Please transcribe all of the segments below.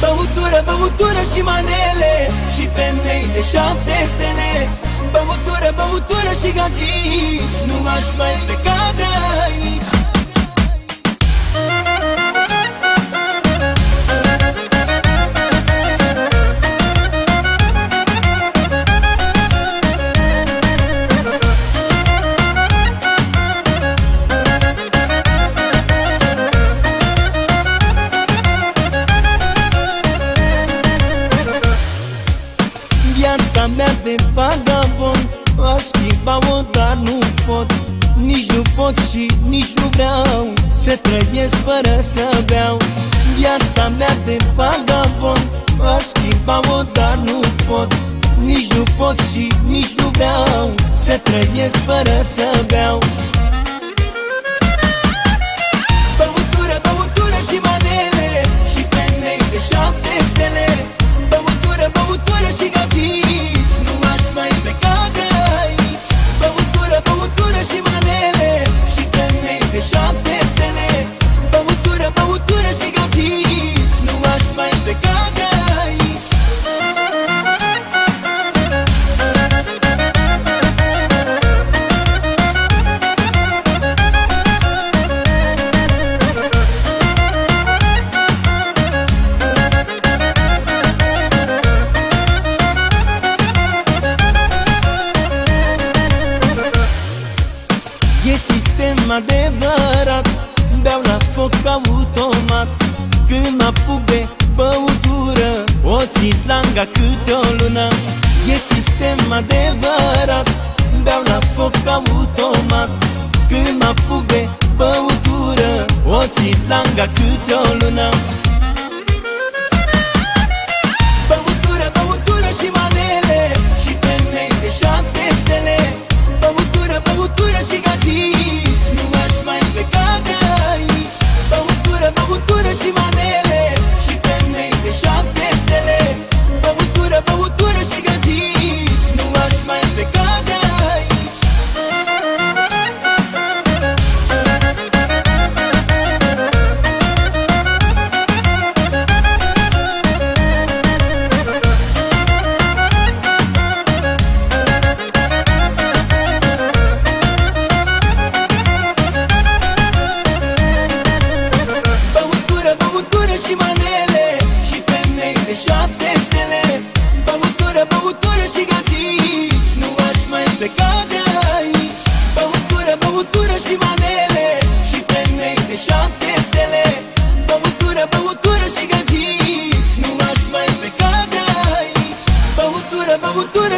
Băutură, băutură și manele Și femei de șapte stele. Băutură, băutură și gagici Nu aș mai pleca de aici de vagabond. Aș schimba-o, dar nu pot. Nici nu pot și nici nu vreau. Să trăiesc fără să beau. Viața mea de vagabond. Aș schimba-o, dar nu pot. Nici nu pot și nici nu vreau. Să trăiesc fără să beau sistem adevărat Beau la foc automat. Când mă apuc de băutură O țin langa câte o lună. E sistem adevărat Beau la foc automat. Când mă apuc de băutură O țin langa câte o lună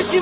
gagici